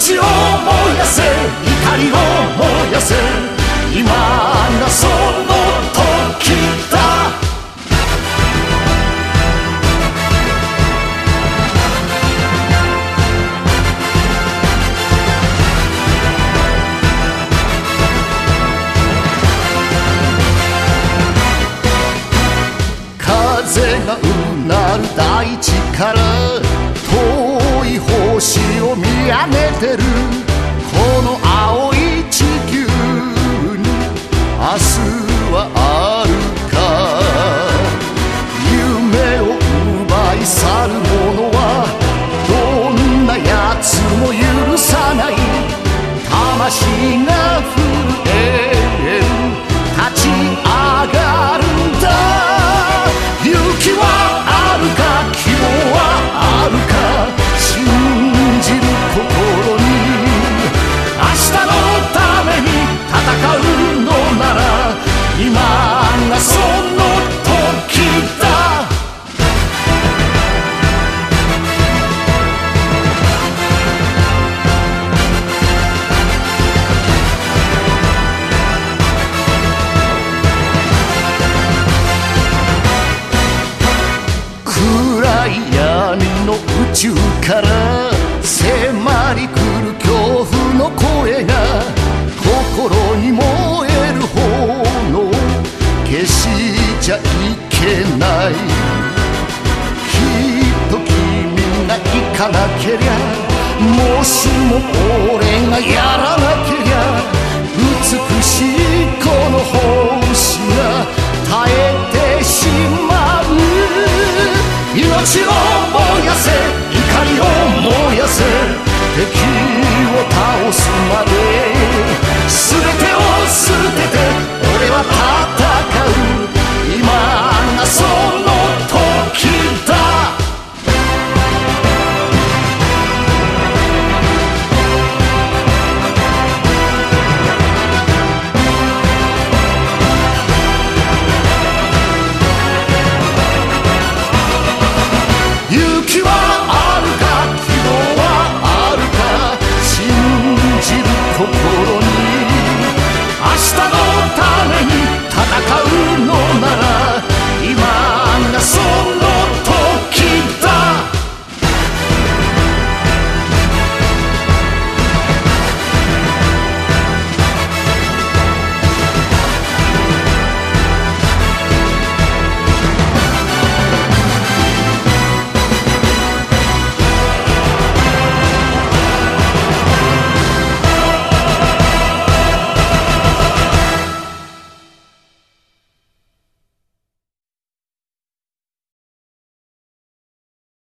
命を燃やせ怒りを燃やせ今がその時だ。風がうなる大地から遠い方星を見上げてる。この青い地球に明日中から迫り来る恐怖の声が心に燃える炎消しちゃいけないきっと君が行かなけりゃもしも俺がやらなけりゃ美しいこの星が耐えてしまう命を燃やせ敵を倒すまで。